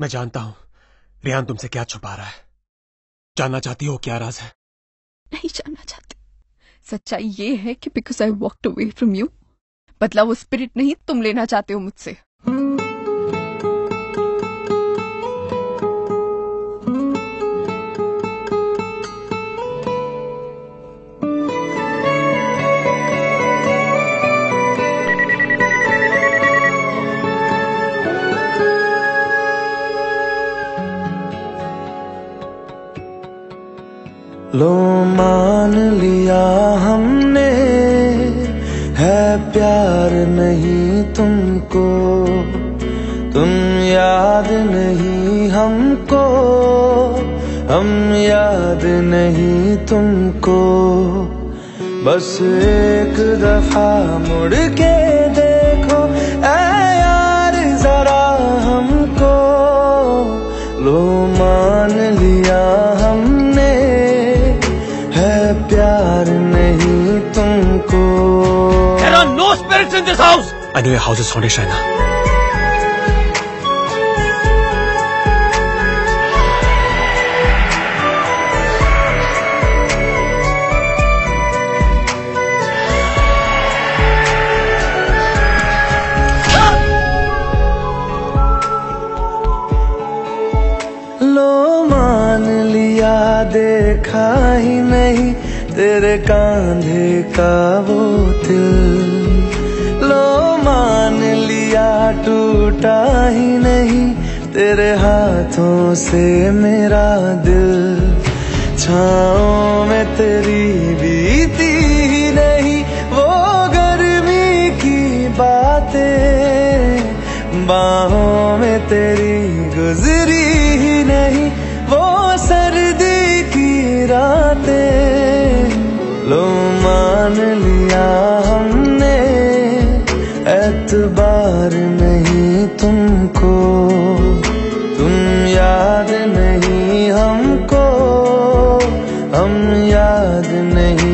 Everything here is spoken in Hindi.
मैं जानता हूँ, रियान तुमसे क्या छुपा रहा है। जानना चाहती हो क्या राज है? नहीं जानना चाहती। सच्चाई ये है कि because I walk away from you बदला वो स्पिरिट नहीं तुम लेना चाहते हो मुझसे। लो मान लिया हमने, है प्यार नहीं तुमको। तुम याद नहीं हमको, हम याद नहीं तुमको। बस एक दफ़ा मुड़ के देखो तुमको There are no spirits in this house! I know your house is haunted, Shaina. लो मान लिया देखा ही नहीं तेरे कांधे का वो दिल। लो मान लिया, टूटा ही नहीं। तेरे हाथों से मेरा दिल। छाओ में तेरी बीती ही नहीं। वो गर्मी की बातें। बाहों में तेरी गुजरी ही नहीं। वो सर्दी की रातें। लो मान लिया हमने एतबार नहीं तुमको। तुम याद नहीं हमको हम याद नहीं